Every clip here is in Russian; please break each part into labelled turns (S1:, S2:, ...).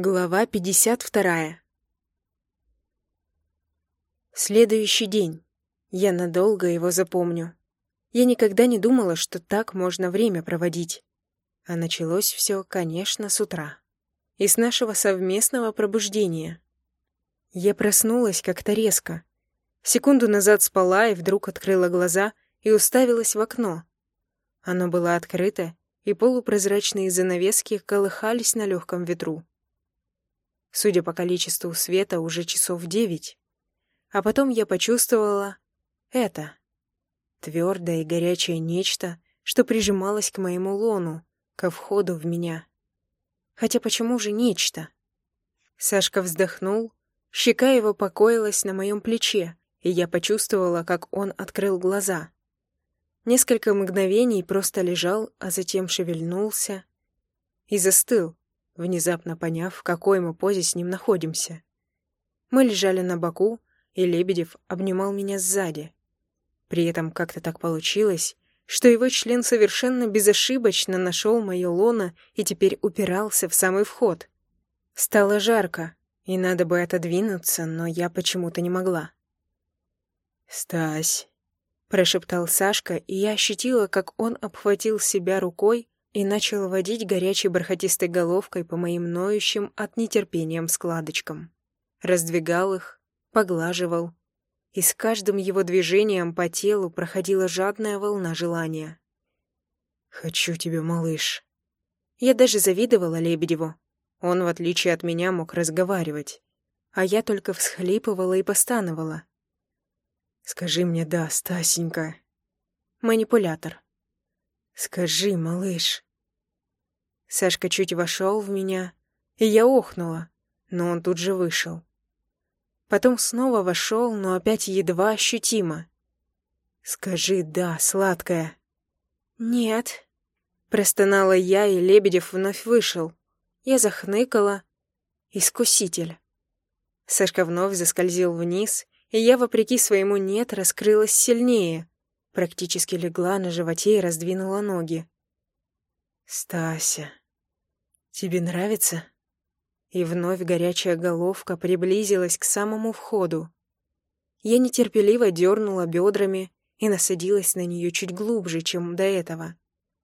S1: Глава 52. Следующий день. Я надолго его запомню. Я никогда не думала, что так можно время проводить. А началось все, конечно, с утра. И с нашего совместного пробуждения. Я проснулась как-то резко. Секунду назад спала и вдруг открыла глаза и уставилась в окно. Оно было открыто, и полупрозрачные занавески колыхались на легком ветру. Судя по количеству света, уже часов девять. А потом я почувствовала это. Твердое и горячее нечто, что прижималось к моему лону, ко входу в меня. Хотя почему же нечто? Сашка вздохнул, щека его покоилась на моем плече, и я почувствовала, как он открыл глаза. Несколько мгновений просто лежал, а затем шевельнулся и застыл, внезапно поняв, в какой мы позе с ним находимся. Мы лежали на боку, и Лебедев обнимал меня сзади. При этом как-то так получилось, что его член совершенно безошибочно нашел мое лоно и теперь упирался в самый вход. Стало жарко, и надо бы отодвинуться, но я почему-то не могла.
S2: «Стась», —
S1: прошептал Сашка, и я ощутила, как он обхватил себя рукой, и начал водить горячей бархатистой головкой по моим ноющим от нетерпением складочкам. Раздвигал их, поглаживал, и с каждым его движением по телу проходила жадная волна желания.
S2: «Хочу тебя, малыш».
S1: Я даже завидовала Лебедеву. Он, в отличие от меня, мог разговаривать, а я только всхлипывала и постановала.
S2: «Скажи мне «да», Стасенька».
S1: Манипулятор.
S2: «Скажи, малыш».
S1: Сашка чуть вошел в меня, и я охнула, но он тут же вышел. Потом снова вошел, но опять едва ощутимо.
S2: «Скажи «да», сладкая».
S1: «Нет», — простонала я, и Лебедев вновь вышел. Я захныкала. «Искуситель». Сашка вновь заскользил вниз, и я, вопреки своему «нет», раскрылась сильнее, Практически легла на животе и раздвинула ноги.
S2: «Стася, тебе нравится?»
S1: И вновь горячая головка приблизилась к самому входу. Я нетерпеливо дернула бедрами и насадилась на нее чуть глубже, чем до этого.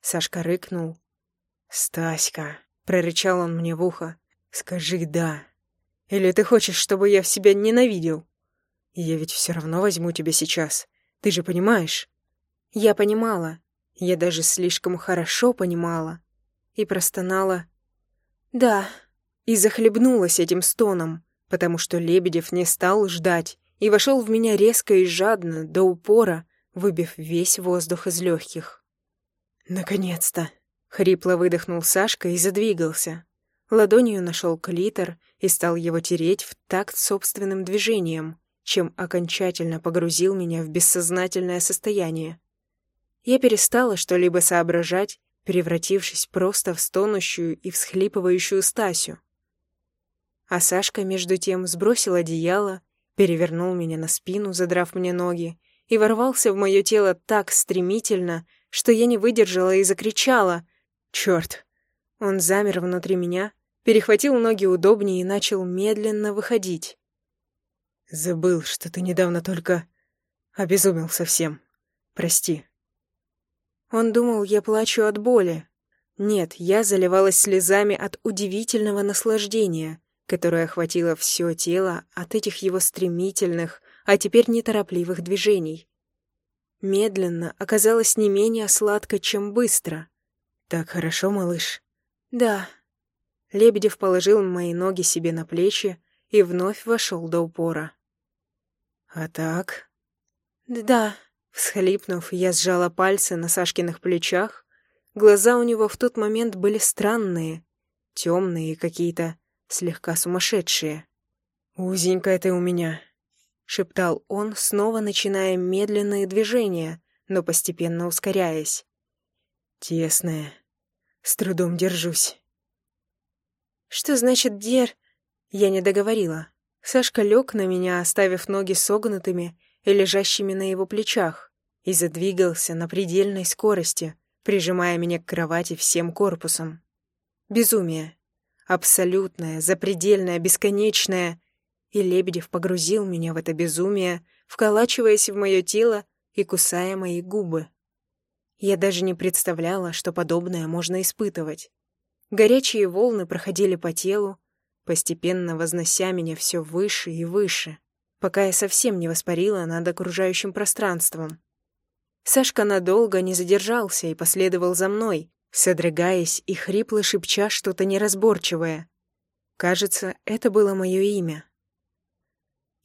S1: Сашка рыкнул.
S2: «Стаська», — прорычал он мне в ухо, — «скажи «да». Или ты хочешь, чтобы я в себя ненавидел? Я ведь все равно возьму тебя сейчас. Ты же понимаешь?»
S1: Я понимала, я даже слишком хорошо понимала, и простонала «Да», и захлебнулась этим стоном, потому что Лебедев не стал ждать и вошел в меня резко и жадно, до упора, выбив весь воздух из легких.
S2: «Наконец-то!»
S1: — хрипло выдохнул Сашка и задвигался. Ладонью нашел клитор и стал его тереть в такт собственным движением, чем окончательно погрузил меня в бессознательное состояние. Я перестала что-либо соображать, превратившись просто в стонущую и всхлипывающую Стасю. А Сашка, между тем, сбросил одеяло, перевернул меня на спину, задрав мне ноги, и ворвался в мое тело так стремительно, что я не выдержала и закричала «Чёрт!». Он замер внутри меня, перехватил ноги удобнее и начал медленно выходить.
S2: «Забыл, что ты недавно только обезумел совсем. Прости».
S1: Он думал, я плачу от боли. Нет, я заливалась слезами от удивительного наслаждения, которое охватило все тело от этих его стремительных, а теперь неторопливых движений. Медленно оказалось не менее сладко, чем быстро.
S2: «Так хорошо, малыш?»
S1: «Да». Лебедев положил мои ноги себе на плечи и вновь вошел до упора.
S2: «А так?»
S1: «Да». Всхлипнув, я сжала пальцы на Сашкиных плечах. Глаза у него в тот момент были странные, темные какие-то слегка сумасшедшие.
S2: «Узенькая ты у меня», — шептал он, снова начиная медленные движения, но постепенно ускоряясь. «Тесная. С трудом держусь».
S1: «Что значит «дер»?» Я не договорила. Сашка лег на меня, оставив ноги согнутыми и лежащими на его плечах, и задвигался на предельной скорости, прижимая меня к кровати всем корпусом. Безумие. абсолютное, запредельное, бесконечное. И Лебедев погрузил меня в это безумие, вколачиваясь в мое тело и кусая мои губы. Я даже не представляла, что подобное можно испытывать. Горячие волны проходили по телу, постепенно вознося меня все выше и выше, пока я совсем не воспарила над окружающим пространством. Сашка надолго не задержался и последовал за мной, содрогаясь и хрипло шепча что-то неразборчивое. Кажется, это было мое имя.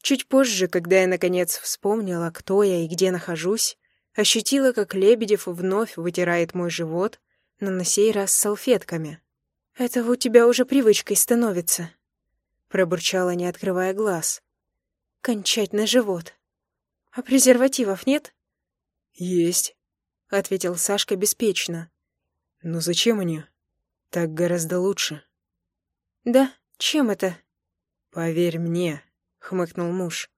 S1: Чуть позже, когда я, наконец, вспомнила, кто я и где нахожусь, ощутила, как Лебедев вновь вытирает мой живот, но на сей раз салфетками. «Это у тебя уже привычкой становится», — пробурчала, не открывая глаз. «Кончать на живот. А презервативов нет?»
S2: «Есть», — ответил Сашка беспечно. «Но зачем они? Так гораздо лучше».
S1: «Да, чем это?»
S2: «Поверь мне», хмыкнул муж.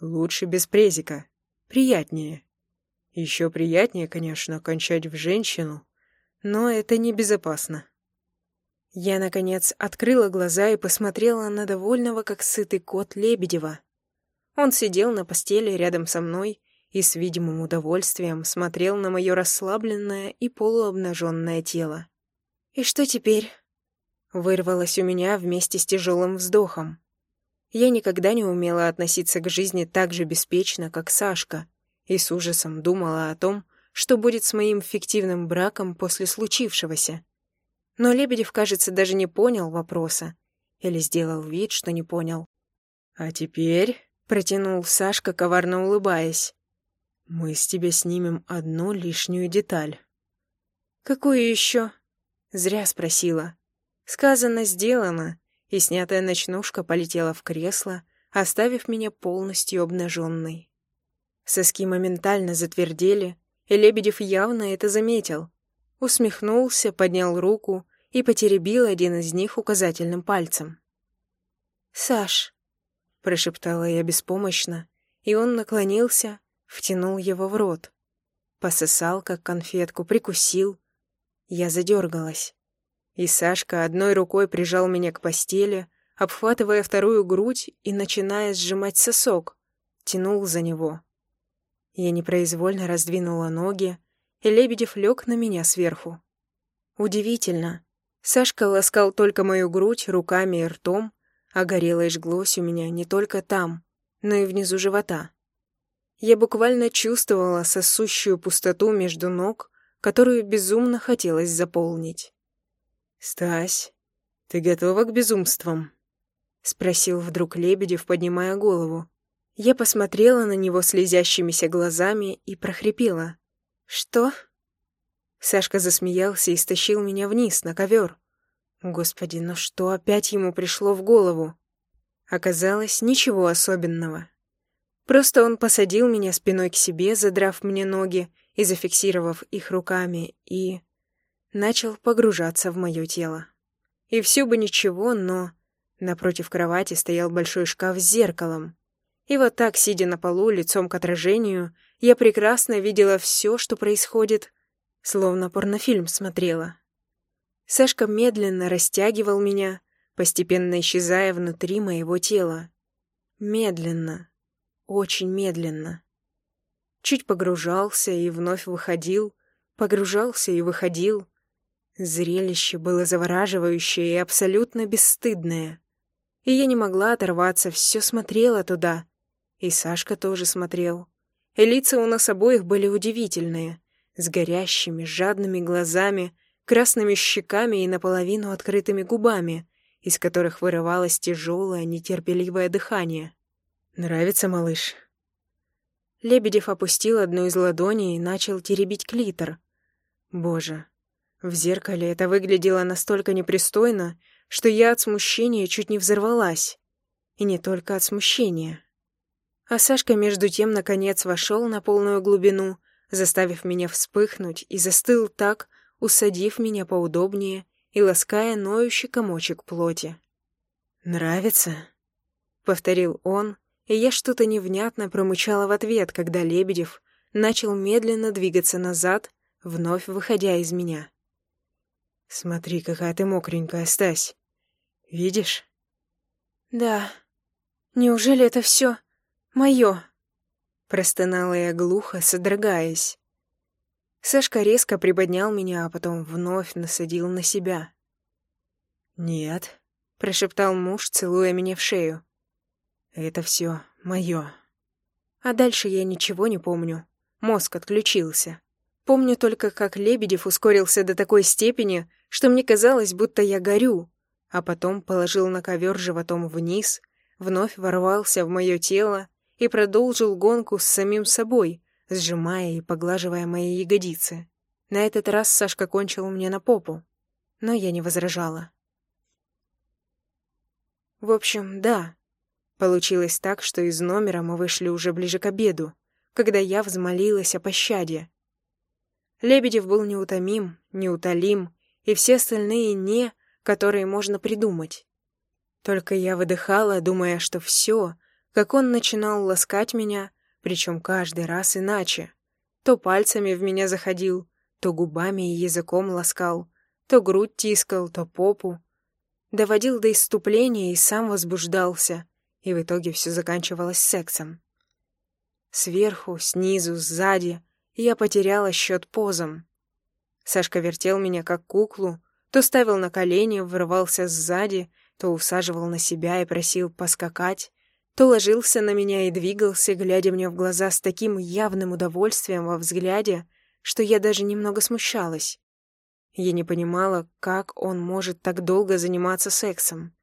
S2: Лучше без презика. Приятнее. Еще приятнее, конечно, кончать в женщину, но это небезопасно.
S1: Я, наконец, открыла глаза и посмотрела на довольного, как сытый кот Лебедева. Он сидел на постели рядом со мной и с видимым удовольствием смотрел на мое расслабленное и полуобнаженное тело. «И что теперь?» Вырвалось у меня вместе с тяжелым вздохом. Я никогда не умела относиться к жизни так же беспечно, как Сашка, и с ужасом думала о том, что будет с моим фиктивным браком после случившегося. Но Лебедев, кажется, даже не понял вопроса. Или сделал вид, что не понял.
S2: «А теперь...» — протянул
S1: Сашка, коварно улыбаясь.
S2: «Мы с тебя снимем одну лишнюю деталь».
S1: «Какую еще?» Зря спросила. Сказано, сделано и снятая ночнушка полетела в кресло, оставив меня полностью обнаженной. Соски моментально затвердели, и Лебедев явно это заметил. Усмехнулся, поднял руку и потеребил один из них указательным пальцем. «Саш», — прошептала я беспомощно, и он наклонился, втянул его в рот. Пососал, как конфетку, прикусил. Я задергалась. И Сашка одной рукой прижал меня к постели, обхватывая вторую грудь и начиная сжимать сосок, тянул за него. Я непроизвольно раздвинула ноги, и Лебедев лег на меня сверху. Удивительно. Сашка ласкал только мою грудь руками и ртом, а горело и жглось у меня не только там, но и внизу живота. Я буквально чувствовала сосущую пустоту между ног, которую безумно хотелось заполнить.
S2: «Стась, ты готова к безумствам?» — спросил вдруг Лебедев, поднимая голову.
S1: Я посмотрела на него слезящимися глазами и прохрипела. «Что?» Сашка засмеялся и стащил меня вниз, на ковер. Господи, ну что опять ему пришло в голову? Оказалось, ничего особенного. Просто он посадил меня спиной к себе, задрав мне ноги и зафиксировав их руками, и начал погружаться в мое тело. И все бы ничего, но... Напротив кровати стоял большой шкаф с зеркалом. И вот так, сидя на полу, лицом к отражению, я прекрасно видела все, что происходит, словно порнофильм смотрела. Сашка медленно растягивал меня, постепенно исчезая внутри моего тела. Медленно, очень медленно. Чуть погружался и вновь выходил, погружался и выходил, Зрелище было завораживающее и абсолютно бесстыдное. И я не могла оторваться, все смотрела туда. И Сашка тоже смотрел. И лица у нас обоих были удивительные, с горящими, жадными глазами, красными щеками и наполовину открытыми губами, из которых вырывалось тяжелое, нетерпеливое дыхание.
S2: «Нравится, малыш?»
S1: Лебедев опустил одну из ладоней и начал теребить клитор. Боже, в зеркале это выглядело настолько непристойно, что я от смущения чуть не взорвалась. И не только от смущения. А Сашка между тем наконец вошел на полную глубину, заставив меня вспыхнуть, и застыл так, усадив меня поудобнее и лаская ноющий комочек плоти.
S2: «Нравится?»
S1: — повторил он, и я что-то невнятно промычала в ответ, когда Лебедев начал медленно двигаться назад, вновь выходя из меня.
S2: «Смотри, какая ты мокренькая, Стась. Видишь?
S1: Да. Неужели это все мое? Простонала я глухо, содрогаясь. Сашка резко приподнял меня, а потом вновь насадил на себя.
S2: «Нет», —
S1: прошептал муж, целуя меня в шею.
S2: «Это все мое».
S1: А дальше я ничего не помню. Мозг отключился. Помню только, как Лебедев ускорился до такой степени, что мне казалось, будто я горю, а потом положил на ковер животом вниз, вновь ворвался в мое тело и продолжил гонку с самим собой, сжимая и поглаживая мои ягодицы. На этот раз Сашка кончил мне на попу, но я не возражала. В общем, да, Получилось так, что из номера мы вышли уже ближе к обеду, когда я взмолилась о пощаде. Лебедев был неутомим, неутолим, и все остальные «не», которые можно придумать. Только я выдыхала, думая, что все, как он начинал ласкать меня, причем каждый раз иначе. То пальцами в меня заходил, то губами и языком ласкал, то грудь тискал, то попу. Доводил до иступления и сам возбуждался, и в итоге все заканчивалось сексом. Сверху, снизу, сзади я потеряла счет позам. Сашка вертел меня как куклу, то ставил на колени, врывался сзади, то усаживал на себя и просил поскакать, то ложился на меня и двигался, глядя мне в глаза с таким явным удовольствием во взгляде, что я даже немного смущалась. Я не понимала, как он может так долго заниматься сексом.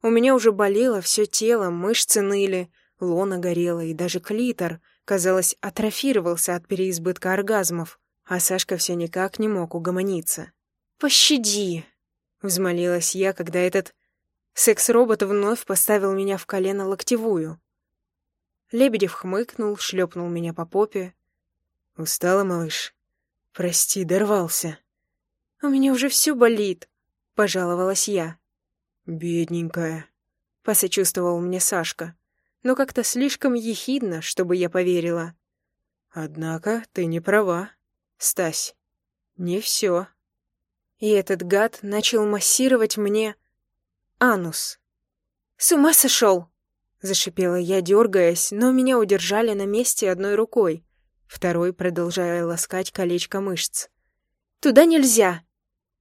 S1: У меня уже болело все тело, мышцы ныли, лона горела, и даже клитор, казалось, атрофировался от переизбытка оргазмов, а Сашка все никак не мог угомониться. «Пощади!» — взмолилась я, когда этот секс-робот вновь поставил меня в колено локтевую. Лебедев хмыкнул, шлепнул меня по попе.
S2: «Устала, малыш? Прости, дорвался».
S1: «У меня уже все болит», — пожаловалась я.
S2: «Бедненькая», —
S1: посочувствовал мне Сашка, но как-то слишком ехидно, чтобы я поверила.
S2: «Однако ты не права, Стась. Не все».
S1: И этот гад начал массировать мне анус. «С ума сошел!» — зашипела я, дергаясь, но меня удержали на месте одной рукой, второй продолжая ласкать колечко мышц. «Туда нельзя!»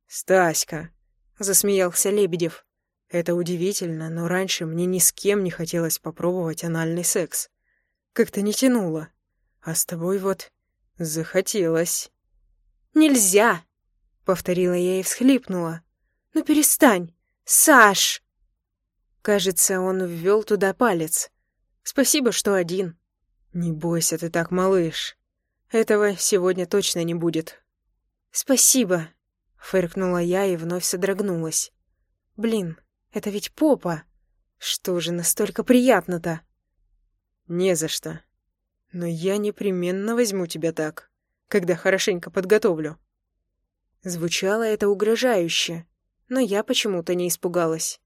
S2: «Стаська!»
S1: — засмеялся Лебедев.
S2: Это удивительно, но раньше мне ни с кем не хотелось попробовать анальный секс. Как-то не тянуло. А с тобой вот захотелось.
S1: «Нельзя!» — повторила я и всхлипнула. «Ну перестань! Саш!» Кажется, он ввел туда палец. Спасибо, что один.
S2: «Не бойся ты так, малыш. Этого сегодня точно не будет».
S1: «Спасибо», — фыркнула я и вновь содрогнулась. «Блин, это ведь попа. Что же настолько приятно-то?
S2: Не за что. Но я непременно возьму тебя так, когда хорошенько подготовлю.
S1: Звучало это угрожающе, но я почему-то не испугалась.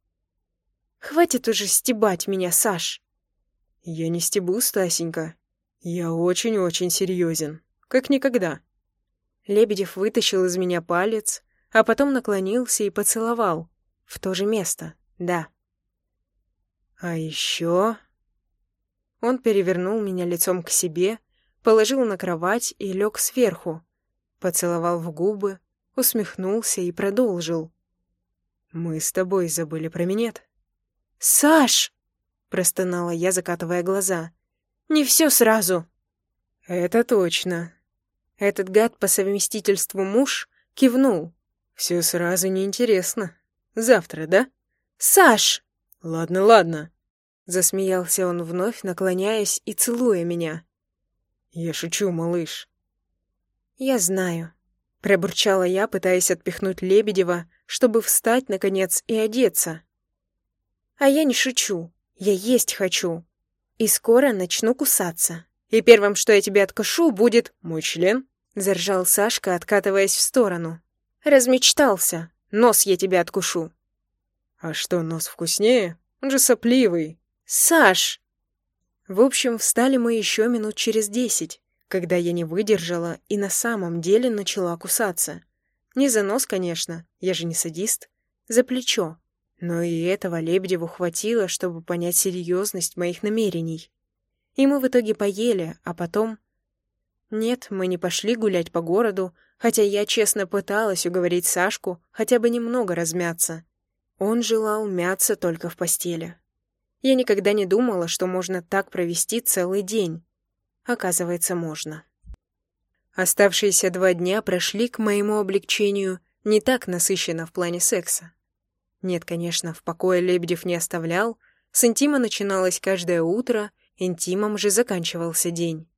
S1: Хватит уже стебать меня, Саш.
S2: Я не стебу, Стасенька. Я очень-очень серьезен, как никогда.
S1: Лебедев вытащил из меня палец, а потом наклонился и поцеловал. В то же место, да.
S2: А еще...
S1: Он перевернул меня лицом к себе, положил на кровать и лег сверху, поцеловал в губы, усмехнулся и продолжил.
S2: «Мы с тобой забыли про минет».
S1: «Саш!» — простонала я, закатывая глаза. «Не все сразу!»
S2: «Это точно!»
S1: Этот гад по совместительству муж кивнул.
S2: «Все сразу неинтересно». Завтра, да?
S1: Саш!
S2: Ладно, ладно.
S1: Засмеялся он вновь, наклоняясь и целуя меня.
S2: Я шучу, малыш.
S1: Я знаю. Пробурчала я, пытаясь отпихнуть Лебедева, чтобы встать, наконец, и одеться. А я не шучу. Я есть хочу. И скоро начну кусаться. И первым, что я тебе откушу, будет
S2: мой член.
S1: Заржал Сашка, откатываясь в сторону. Размечтался. Нос я тебе откушу».
S2: «А что, нос вкуснее? Он же сопливый».
S1: «Саш!» В общем, встали мы еще минут через десять, когда я не выдержала и на самом деле начала кусаться. Не за нос, конечно, я же не садист, за плечо. Но и этого Лебедеву хватило, чтобы понять серьезность моих намерений. И мы в итоге поели, а потом... Нет, мы не пошли гулять по городу, хотя я честно пыталась уговорить Сашку хотя бы немного размяться. Он желал мяться только в постели. Я никогда не думала, что можно так провести целый день. Оказывается, можно. Оставшиеся два дня прошли к моему облегчению не так насыщенно в плане секса. Нет, конечно, в покое Лебедев не оставлял, с интима начиналось каждое утро, интимом же заканчивался день.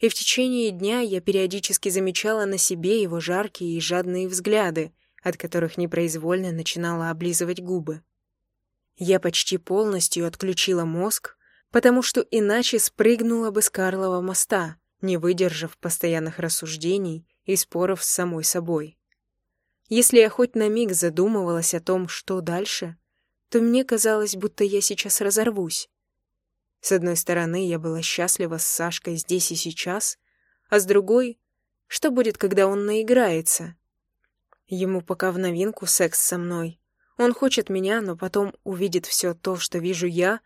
S1: И в течение дня я периодически замечала на себе его жаркие и жадные взгляды, от которых непроизвольно начинала облизывать губы. Я почти полностью отключила мозг, потому что иначе спрыгнула бы с Карлова моста, не выдержав постоянных рассуждений и споров с самой собой. Если я хоть на миг задумывалась о том, что дальше, то мне казалось, будто я сейчас разорвусь. С одной стороны, я была счастлива с Сашкой здесь и сейчас, а с другой, что будет, когда он наиграется? Ему пока в новинку секс со мной. Он хочет меня, но потом увидит все то, что вижу я.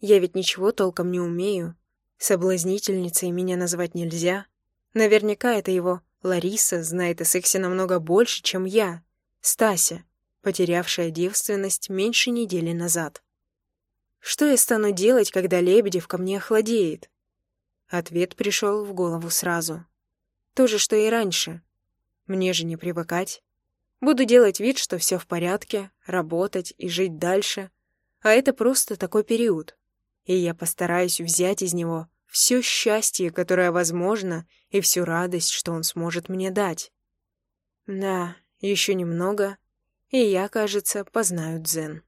S1: Я ведь ничего толком не умею. Соблазнительницей меня назвать нельзя. Наверняка это его Лариса знает о сексе намного больше, чем я, Стася, потерявшая девственность меньше недели назад. Что я стану делать, когда Лебедев ко мне охладеет? Ответ пришел в голову сразу. То же, что и раньше. Мне же не привыкать. Буду делать вид, что все в порядке, работать и жить дальше. А это просто такой период. И я постараюсь взять из него все счастье, которое возможно, и всю радость, что он сможет мне дать. Да, еще немного, и я, кажется, познаю дзен.